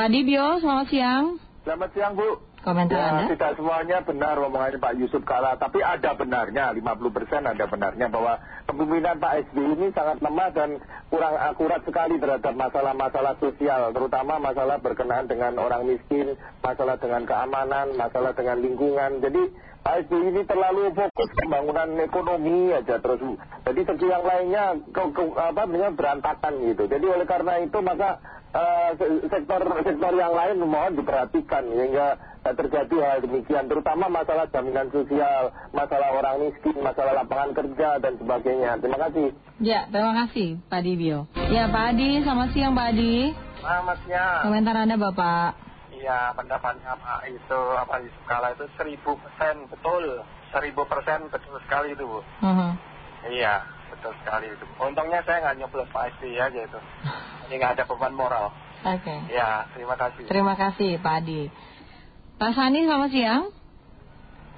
Pak Dibio, selamat siang. Selamat siang Bu. Komentar ya, Anda? Tidak semuanya benar omongannya Pak Yusuf Kala, tapi ada benarnya, 50% ada benarnya bahwa kepemimpinan Pak SBY ini sangat lemah dan kurang akurat sekali terhadap masalah-masalah sosial, terutama masalah berkenaan dengan orang miskin, masalah dengan keamanan, masalah dengan lingkungan. Jadi Pak SBY ini terlalu fokus pembangunan ekonomi aja terus. Jadi segi yang lainnya ke, ke, apa berantakan gitu. Jadi oleh karena itu maka sektor-sektor yang lain mohon diperhatikan sehingga terjadi hal demikian terutama masalah jaminan sosial, masalah orang miskin, masalah lapangan kerja dan sebagainya. Terima kasih. Ya, terima kasih Pak Dibio. Ya Pak Adi, selamat siang Pak Adi. Selamat siang. Komentar Anda Bapak. Iya, pendapatnya Pak itu apa Yusuf Kala itu seribu persen betul, seribu persen betul sekali itu Bu. Uh Iya, betul sekali itu. Untungnya saya nggak nyoblos Pak SBY aja itu. Ini nggak ada beban moral. Oke. Ya, terima kasih. Terima kasih Pak Adi. Pak Sani, selamat siang.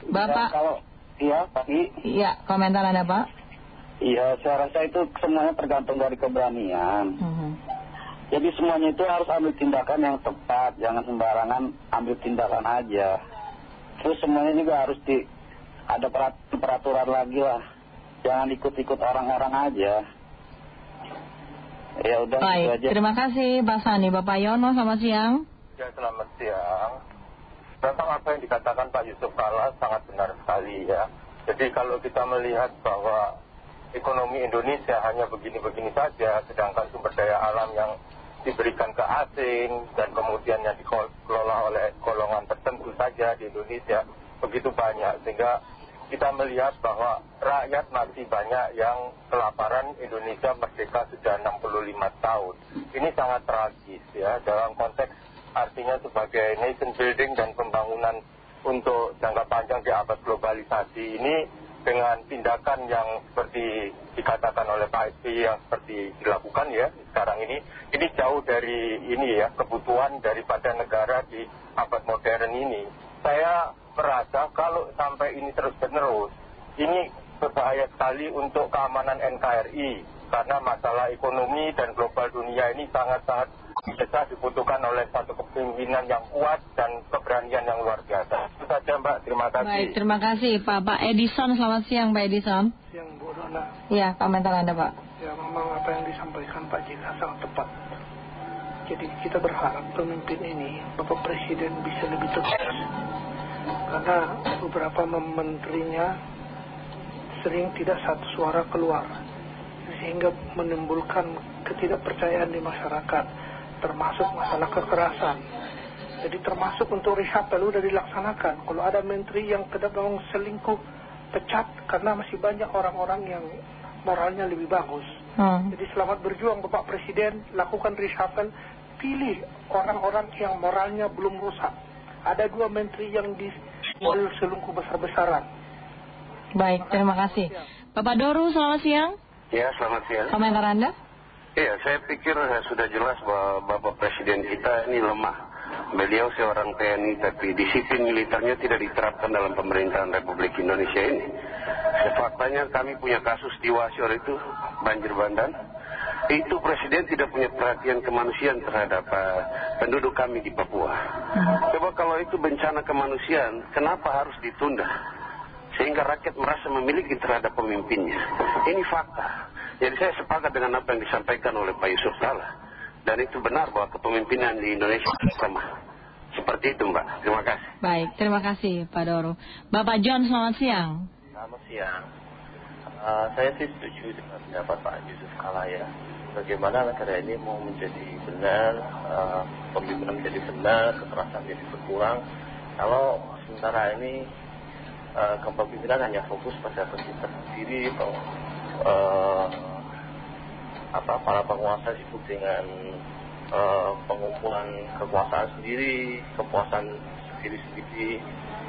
Bapak. kalau iya pagi Iya, komentar Anda Pak. iya saya rasa itu semuanya tergantung dari keberanian Mhm. jadi semuanya itu harus ambil tindakan yang tepat jangan sembarangan ambil tindakan aja terus semuanya juga harus di ada perat- peraturan lagi lah jangan ikut-ikut orang-orang aja ya udah itu Baik, aja terima kasih Pak Sani. Bapak Yono, selamat siang. Ya selamat siang. Tentang apa yang dikatakan Pak Yusuf Kala sangat benar sekali ya. Jadi kalau kita melihat bahwa ekonomi Indonesia hanya begini-begini saja, sedangkan sumber daya alam yang diberikan ke asing dan kemudian yang dikelola oleh golongan tertentu saja di Indonesia begitu banyak sehingga kita melihat bahwa rakyat masih banyak yang kelaparan Indonesia merdeka sudah 65 tahun. Ini sangat tragis ya dalam konteks artinya sebagai nation building dan pembangunan untuk jangka panjang di abad globalisasi ini dengan tindakan yang seperti dikatakan oleh Pak SBY yang seperti dilakukan ya sekarang ini ini jauh dari ini ya kebutuhan daripada negara di abad modern ini saya merasa kalau sampai ini terus menerus ini berbahaya sekali untuk keamanan NKRI karena masalah ekonomi dan global dunia ini sangat-sangat bisa dibutuhkan oleh satu kepemimpinan yang kuat dan keberanian yang luar biasa. Itu saja Mbak, terima kasih. Baik, terima kasih Pak. Pak Edison, selamat siang Pak Edison. Yang Bu Dona, Iya, komentar Anda Pak. ya memang apa yang disampaikan Pak JK sangat tepat. Jadi kita berharap pemimpin ini, Bapak Presiden bisa lebih tegas. Karena beberapa menterinya sering tidak satu suara keluar. Sehingga menimbulkan ketidakpercayaan di masyarakat, termasuk masalah kekerasan. Jadi termasuk untuk reshuffle sudah dilaksanakan. Kalau ada menteri yang memang selingkuh, pecat karena masih banyak orang-orang yang moralnya lebih bagus. Hmm. Jadi selamat berjuang Bapak Presiden, lakukan reshuffle, pilih orang-orang yang moralnya belum rusak. Ada dua menteri yang di selingkuh besar-besaran. Baik, terima kasih. Bapak Doru, selamat siang. Ya, selamat siang. Komentar Anda? Ya, saya pikir sudah jelas bahwa Bapak Presiden kita ini lemah. Beliau seorang TNI, tapi disiplin militernya tidak diterapkan dalam pemerintahan Republik Indonesia ini. Faktanya kami punya kasus di Wasior itu, banjir bandang. Itu Presiden tidak punya perhatian kemanusiaan terhadap eh, penduduk kami di Papua. Coba kalau itu bencana kemanusiaan, kenapa harus ditunda? sehingga rakyat merasa memiliki terhadap pemimpinnya. Ini fakta. Jadi saya sepakat dengan apa yang disampaikan oleh Pak Yusuf Kala. Dan itu benar bahwa kepemimpinan di Indonesia lemah. Seperti itu Mbak. Terima kasih. Baik, terima kasih Pak Doru. Bapak John, selamat siang. Selamat siang. Eh, saya sih setuju dengan pendapat Pak Yusuf Kala ya. Bagaimana negara ini mau menjadi benar, eh, pemimpinan menjadi benar, kekerasan menjadi berkurang. Kalau sementara ini eh, kepemimpinan hanya fokus pada pemerintah sendiri atau eh, apa para penguasa sibuk dengan eh, pengumpulan kekuasaan sendiri, kepuasan sendiri-sendiri,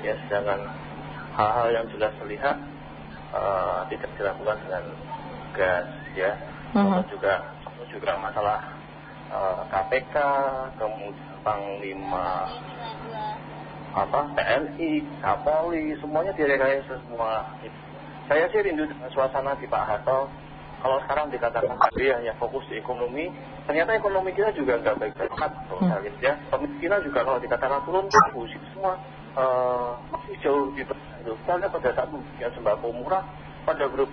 ya sedangkan hal-hal yang jelas terlihat eh, tidak dilakukan dengan gas, ya. Mhm. Terus juga terus juga masalah eh, KPK, kemudian Panglima apa TNI, Kapolri, semuanya direkayasa semua. Saya sih rindu dengan suasana di Pak Harto kalau sekarang dikatakan tadi hanya fokus di ekonomi, ternyata ekonomi kita juga nggak baik-baik kalau saya lihat ya. Kemiskinan juga kalau dikatakan turun, bagus itu semua eh, masih jauh di bawah itu. Kita lihat pada saat membuat sembako murah pada grup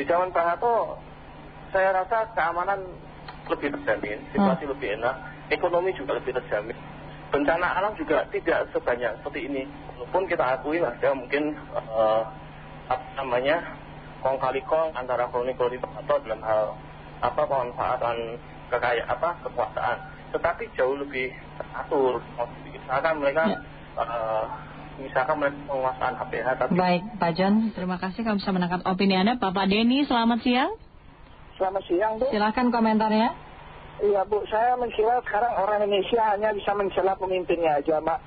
di zaman Pak Harto, saya rasa keamanan lebih terjamin, situasi lebih enak, ekonomi juga lebih terjamin. Bencana alam juga tidak sebanyak seperti ini. Walaupun kita akui ada mungkin eh, apa namanya kong kali kong antara koloni-koloni atau dalam hal apa pemanfaatan kekayaan apa kekuasaan tetapi jauh lebih teratur misalkan mereka eh, misalkan mereka penguasaan HPH tapi Baik, Pak John, terima kasih kamu bisa menangkap opini Anda. Bapak Denny, selamat siang. Selamat siang, Bu. Silakan komentarnya. Iya, Bu. Saya mencela sekarang orang Indonesia hanya bisa mencela pemimpinnya aja, Mbak.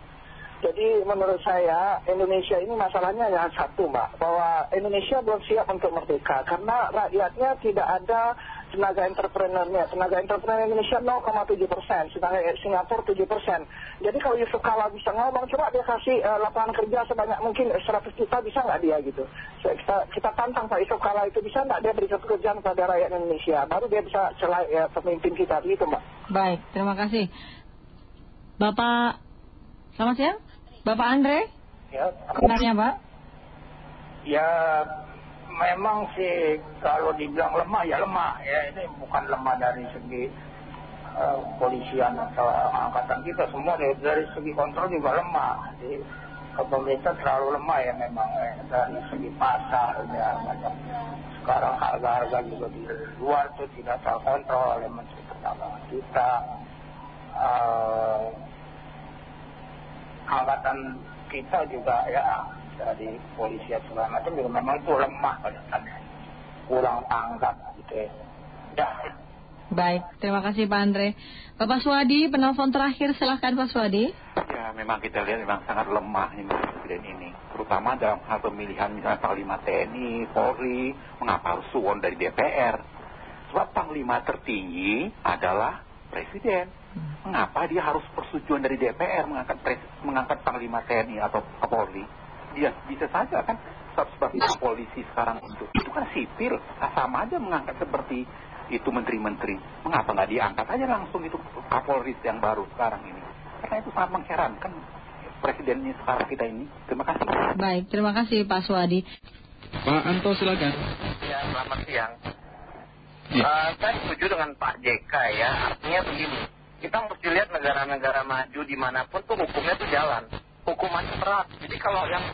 Jadi menurut saya Indonesia ini masalahnya yang satu Mbak. Bahwa Indonesia belum siap untuk merdeka. Karena rakyatnya tidak ada tenaga entrepreneurnya. Tenaga entrepreneur Indonesia 0,7 persen. Sedangkan Singapura 7 persen. Jadi kalau Yusuf Kala bisa ngomong Coba dia kasih uh, lapangan kerja sebanyak mungkin 100 juta Bisa nggak dia gitu? Kita, kita tantang Pak Yusuf Kala itu Bisa nggak dia beri pekerjaan kepada rakyat Indonesia? Baru dia bisa celah ya, pemimpin kita Gitu Mbak. Baik, terima kasih. Bapak, selamat siang. Bapak Andre, Ya, komentarnya Pak. ya memang sih kalau dibilang lemah ya lemah ya ini bukan lemah dari segi eh, kepolisian atau angkatan kita semua dari, dari segi kontrol juga lemah. Jadi pemerintah terlalu lemah ya memang eh, dari segi pasar ya macam sekarang harga-harga juga di luar tuh tidak terkontrol oleh menteri perdagangan kita. Eh, angkatan kita juga ya dari polisi dan segala macam juga memang itu lemah pada saatnya kurang tanggap gitu ya. Ya, Baik, terima kasih Pak Andre. Bapak Swadi, penelpon terakhir silahkan Pak Swadi. Ya, memang kita lihat memang sangat lemah ini presiden ini. Terutama dalam hal pemilihan misalnya Panglima TNI, Polri, mengapa harus suwon dari DPR? Sebab Panglima tertinggi adalah presiden. Mengapa dia harus persetujuan dari DPR mengangkat, pres- mengangkat Panglima TNI atau Kapolri? Dia bisa saja kan sebab-sebab itu polisi sekarang untuk itu kan sipil Ah, sama aja mengangkat seperti itu menteri-menteri mengapa nggak diangkat aja langsung itu Kapolri yang baru sekarang ini karena itu sangat mengherankan presidennya sekarang kita ini terima kasih Baik, terima kasih Pak Swadi. Pak Anto silakan. Ya, selamat siang. Ya. Eh, saya setuju dengan Pak JK ya. Artinya begini, kita mesti lihat negara-negara maju di mana pun tuh hukumnya tuh jalan. Hukuman berat. Jadi kalau yang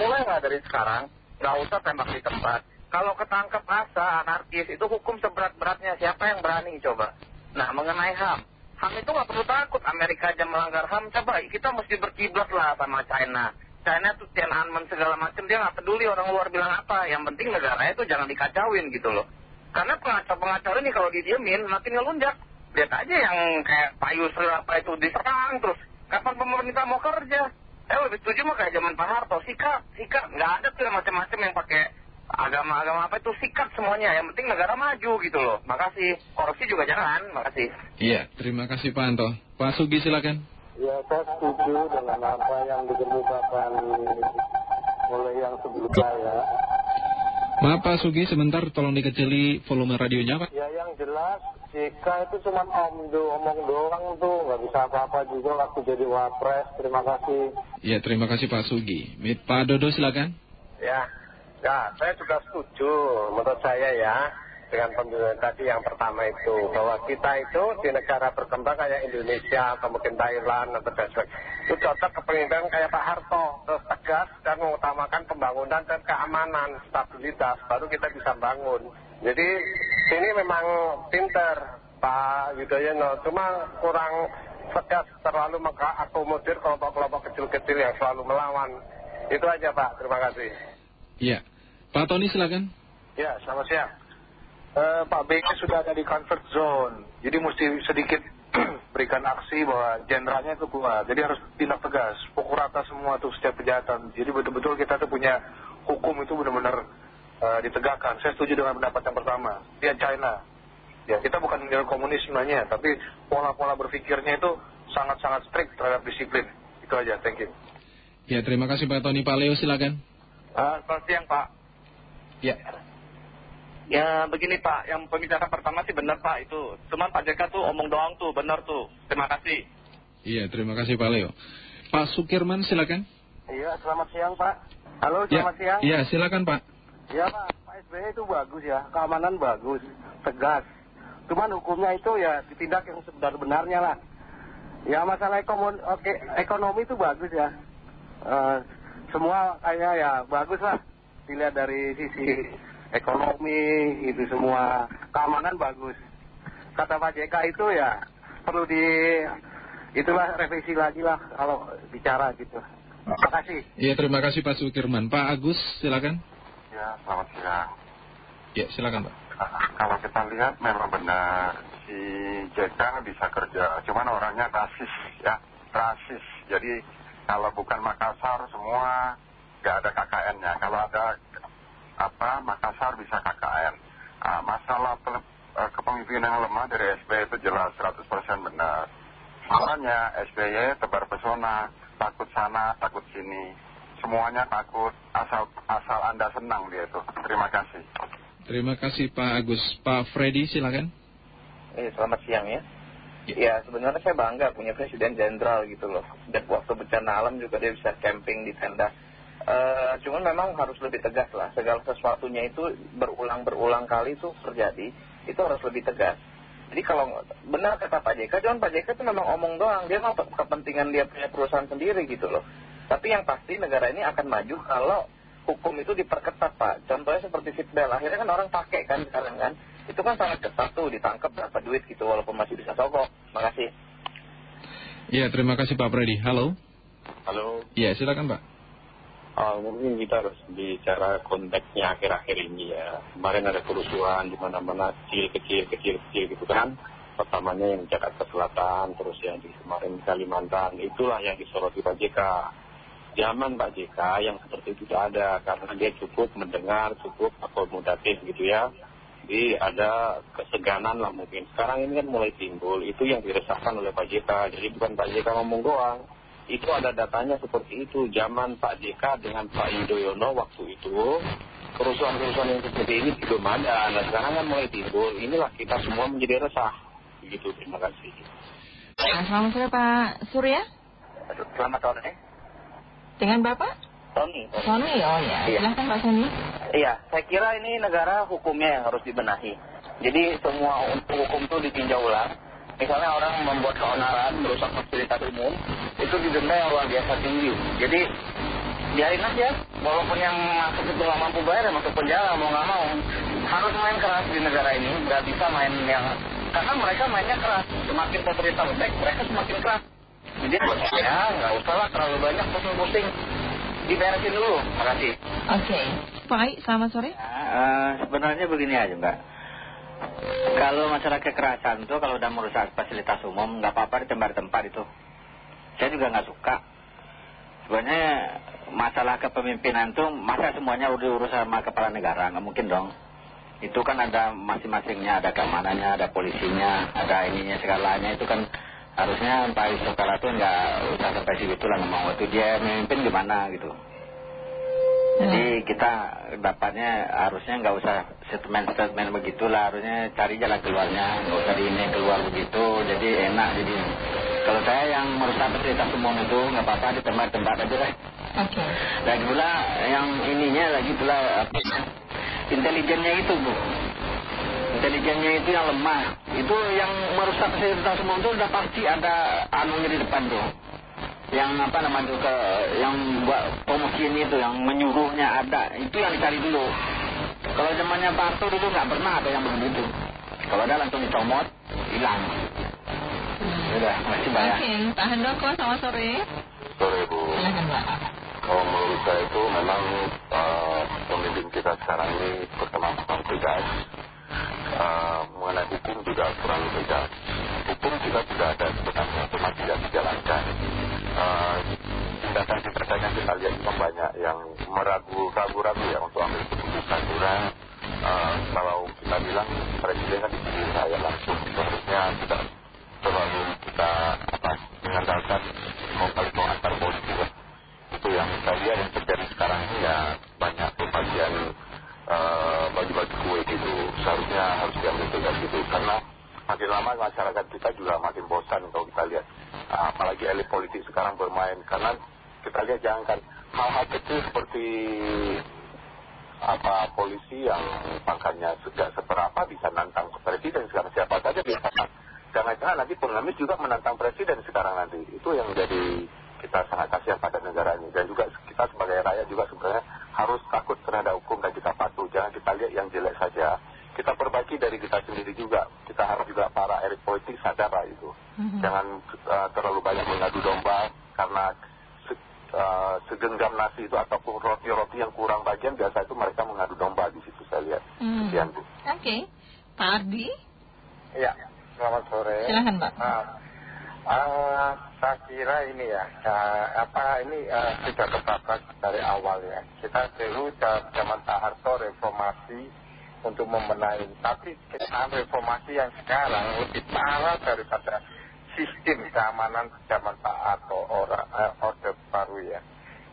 mulai nggak dari sekarang, nggak usah tembak di tempat. Kalau ketangkep masa anarkis itu hukum seberat-beratnya. Siapa yang berani coba? Nah, mengenai HAM. HAM itu nggak perlu takut. Amerika aja melanggar HAM. Coba kita mesti berkiblat lah sama China. China tuh Tiananmen segala macam dia nggak peduli orang luar bilang apa. Yang penting negaranya itu jangan dikacauin gitu loh. Karena pengacau-pengacau ini kalau didiemin makin ngelunjak. Lihat aja yang kayak Pak Yusril apa itu diserang terus. Kapan pemerintah mau kerja? Eh lebih setuju mah kayak zaman Pak Harto. Sikap, sikap. Nggak ada tuh yang macam-macam yang pakai agama-agama apa itu sikat semuanya. Yang penting negara maju gitu loh. Makasih. Korupsi juga jangan. Makasih. Iya, terima kasih Pak Anto. Pak Sugi silakan. Ya, saya setuju dengan apa yang dikemukakan oleh yang sebelum saya. Maaf Pak Sugi, sebentar tolong dikecili volume radionya Pak. Ya, yang jelas JK itu cuma omdo, omong doang tuh, nggak bisa apa-apa juga waktu jadi wapres. Terima kasih. Iya, terima kasih Pak Sugi. Pak Dodo silakan. Ya, ya, saya juga setuju menurut saya ya dengan pemilihan tadi yang pertama itu bahwa kita itu di negara berkembang kayak Indonesia atau mungkin Thailand atau dan sebagainya itu cocok kepemimpinan kayak Pak Harto terus tegas dan mengutamakan pembangunan dan keamanan stabilitas baru kita bisa bangun jadi ini memang pinter Pak Yudhoyono cuma kurang tegas terlalu mengakomodir kelompok-kelompok kecil-kecil yang selalu melawan itu aja Pak terima kasih Iya. Pak Tony silakan. Ya, selamat siang. Eh, Pak BK sudah ada di comfort zone, jadi mesti sedikit berikan aksi bahwa jenderalnya itu keluar. Jadi harus tindak tegas, pukul rata semua tuh setiap kejahatan. Jadi betul-betul kita tuh punya hukum itu benar-benar eh, ditegakkan. Saya setuju dengan pendapat yang pertama. Lihat China. Ya, kita bukan negara komunis sebenarnya, tapi pola-pola berpikirnya itu sangat-sangat strict terhadap disiplin. Itu aja, thank you. Ya, terima kasih Pak Tony. Pak Leo silakan. selamat siang Pak. Ya. Ya begini Pak, yang pembicara pertama sih benar Pak itu. Cuman Pak JK tuh omong doang tuh, benar tuh. Terima kasih. Iya, terima kasih Pak Leo. Pak Sukirman silakan. Iya, selamat siang Pak. Halo, selamat ya, siang. Iya, silakan Pak. Iya Pak, Pak SBY itu bagus ya, keamanan bagus, tegas. Cuman hukumnya itu ya ditindak yang sebenar-benarnya lah. Ya masalah ekonomi, oke, ekonomi itu bagus ya. Eh, semua kayaknya ya bagus lah. Dilihat dari sisi ekonomi itu semua keamanan bagus. Kata Pak JK itu ya perlu di itulah revisi lagi lah kalau bicara gitu. Terima kasih. Iya, terima kasih Pak Sukirman. Pak Agus, silakan. Ya, selamat siang. Ya, silakan Pak. Kalau kita lihat memang benar si JK bisa kerja, cuman orangnya rasis ya, rasis. Jadi kalau bukan Makassar semua nggak ada KKN-nya. Kalau ada Makassar bisa KKN. Nah, masalah eh, kepemimpinan yang lemah dari SBY itu jelas 100% benar. Makanya SBY tebar pesona, takut sana, takut sini. Semuanya takut, asal, asal Anda senang dia itu. Terima kasih. Terima kasih Pak Agus. Pak Freddy silakan. Eh, selamat siang ya. Ya sebenarnya saya bangga punya presiden jenderal gitu loh. Dan waktu bencana alam juga dia bisa camping di tenda. Uh, cuman memang harus lebih tegas lah. Segala sesuatunya itu berulang-berulang kali itu terjadi. Itu harus lebih tegas. Jadi kalau benar kata Pak JK, jangan Pak JK itu memang omong doang. Dia mau kepentingan dia punya perusahaan sendiri gitu loh. Tapi yang pasti negara ini akan maju kalau hukum itu diperketat Pak. Contohnya seperti seatbelt. Akhirnya kan orang pakai kan sekarang kan. Itu kan sangat ketat tuh ditangkap berapa duit gitu walaupun masih bisa sogok. Terima kasih. Iya terima kasih Pak Freddy. Halo. Halo. Iya silakan Pak. Uh, mungkin kita harus bicara konteksnya akhir-akhir ini ya. Kemarin ada kerusuhan di mana-mana kecil, kecil, kecil, kecil gitu kan. Pertamanya yang Jakarta Selatan, terus yang di kemarin Kalimantan. Itulah yang disoroti Pak JK. Zaman Pak JK yang seperti itu tidak ada karena dia cukup mendengar, cukup akomodatif gitu ya. Jadi ada keseganan lah mungkin. Sekarang ini kan mulai timbul, itu yang diresahkan oleh Pak JK. Jadi bukan Pak JK ngomong doang. Itu ada datanya seperti itu. Zaman Pak JK dengan Pak Yudhoyono waktu itu, kerusuhan-kerusuhan yang seperti ini belum ada. Nah sekarang kan mulai timbul, inilah kita semua menjadi resah. Begitu, terima kasih. Nah, selamat sore Pak Surya. Selamat sore. Dengan Bapak? Tony. Tony, oh ya. Iya. Silahkan Pak Tony. Iya, saya kira ini negara hukumnya yang harus dibenahi. Jadi semua untuk hukum itu ditinjau ulang. Misalnya orang membuat keonaran, merusak fasilitas umum, itu didenda yang luar biasa tinggi. Jadi biarin aja, walaupun yang masuk itu nggak mampu bayar, ya masuk penjara mau nggak mau. Harus main keras di negara ini, nggak bisa main yang karena mereka mainnya keras. Semakin pemerintah lembek, mereka semakin keras. Jadi ya nggak usah lah terlalu banyak pusing-pusing. Diberesin dulu. Terima kasih. Oke. Pak Ai, selamat sore. Uh, sebenarnya begini aja Mbak. Kalau masalah kekerasan tuh kalau udah merusak fasilitas umum nggak apa-apa di tempat-tempat itu. Saya juga nggak suka. Sebenarnya masalah kepemimpinan tuh masa semuanya udah urus sama kepala negara nggak mungkin dong. Itu kan ada masing-masingnya, ada keamanannya, ada polisinya, ada ininya segalanya itu kan harusnya Pak Yusuf tuh nggak usah sampai situ lah ngomong waktu dia memimpin gimana gitu. Jadi kita dapatnya harusnya nggak usah statement-statement begitulah, harusnya cari jalan keluarnya, nggak usah di ini keluar begitu, jadi enak. Jadi kalau saya yang merusak fasilitas umum itu nggak apa-apa di tempat-tempat aja deh. Oke. Lagi pula yang ininya lagi pula apa, intelijennya itu bu, intelijennya itu yang lemah. Itu yang merusak fasilitas umum itu udah pasti ada anunya di depan tuh yang apa namanya ke yang buat promosi ini itu yang menyuruhnya ada itu yang dicari dulu kalau zamannya Pak Harto dulu nggak pernah ada yang begitu kalau ada langsung dicomot hilang sudah masih banyak Oke, Pak Handoko, selamat sore. Sore Bu. Silahkan Pak. Kalau menurut saya itu memang uh, pemimpin kita sekarang ini berteman kurang tegas. Uh, mengenai hukum juga kurang tegas. Hukum juga sudah ada sebenarnya, cuma tidak dijalankan. Uh, tindakan-tindakan yang kita lihat itu banyak yang meragu-ragu ya untuk ambil keputusan juga. Uh, kalau kita bilang presiden kan dipilih rakyat langsung, seharusnya tidak terlalu kita apa mengandalkan mau kali mau antar politik lah. Itu yang saya lihat yang terjadi sekarang ini ya banyak pembagian uh, bagi-bagi kue gitu. itu karena makin lama masyarakat kita juga makin bosan kalau kita lihat apalagi elit politik sekarang bermain karena kita lihat jangan kan hal-hal kecil seperti apa polisi yang pangkatnya sejak seberapa bisa nantang presiden sekarang. Siapa saja bisa jangan-jangan nanti pengamis juga menantang presiden sekarang nanti. Itu yang menjadi kita sangat kasihan pada negara ini dan juga kita sebagai rakyat juga sebenarnya harus takut terhadap hukum dan kita patuh. Jangan kita lihat yang jelek saja. Kita perbaiki dari kita sendiri juga. Kita harus juga para elit politik sadar lah itu. -hmm. jangan uh, terlalu banyak mengadu domba karena segenggam nasi itu ataupun roti-roti yang kurang bagian biasa itu mereka mengadu domba di situ saya lihat. Hmm. Sekian Bu. Oke, okay. Pak Ardi. Ya, selamat sore. Silahkan Pak. Uh, uh, saya kira ini ya, uh, apa ini uh, sudah ketabrak dari awal ya. Kita dulu zaman Pak Harto reformasi untuk membenahi, tapi kita reformasi yang sekarang lebih parah daripada sistem keamanan zaman Pak Harto uh, orde baru ya.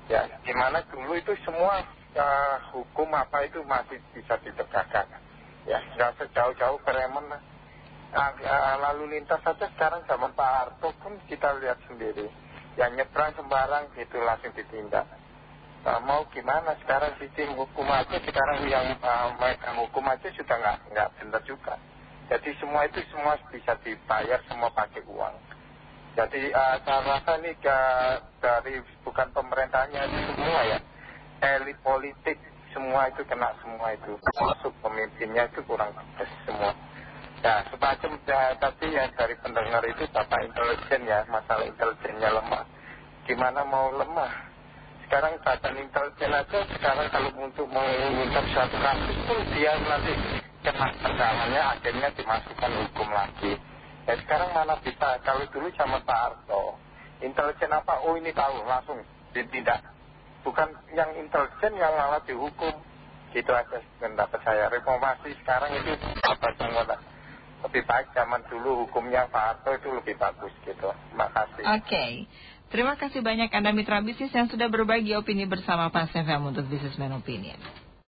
Ya, gimana dulu itu semua uh, hukum apa itu masih bisa ditegakkan. Ya, nggak sejauh-jauh keremen. Uh, uh, lalu lintas saja sekarang zaman Pak Harto pun kita lihat sendiri. Yang nyebrang sembarang itu langsung ditindak. Uh, mau gimana sekarang sistem hukum aja sekarang yang mereka hukum aja sudah nggak nggak benar juga. Jadi semua itu semua bisa dibayar semua pakai uang. Jadi uh, saya rasa ini dari bukan pemerintahnya semua ya. Elit politik semua itu kena semua itu. Masuk pemimpinnya itu kurang tegas semua. Ya semacam ya, tadi ya dari pendengar itu bapak intelijen ya. Masalah intelijennya lemah. Gimana mau lemah? Sekarang badan intelijen aja sekarang kalau untuk mengungkap suatu kasus pun dia nanti kena kendalanya akhirnya dimasukkan hukum lagi. Sekarang mana bisa, kalau dulu sama Pak Arto, intelijen apa, oh ini tahu, langsung tidak. Bukan yang intelijen yang malah dihukum. Gitu aja pendapat saya. Reformasi sekarang itu apa semua lebih baik zaman dulu hukumnya Pak Arto itu lebih bagus gitu. Terima kasih. Oke. Terima kasih banyak Anda mitra bisnis yang sudah berbagi opini bersama Pak FM untuk Businessman Opinion.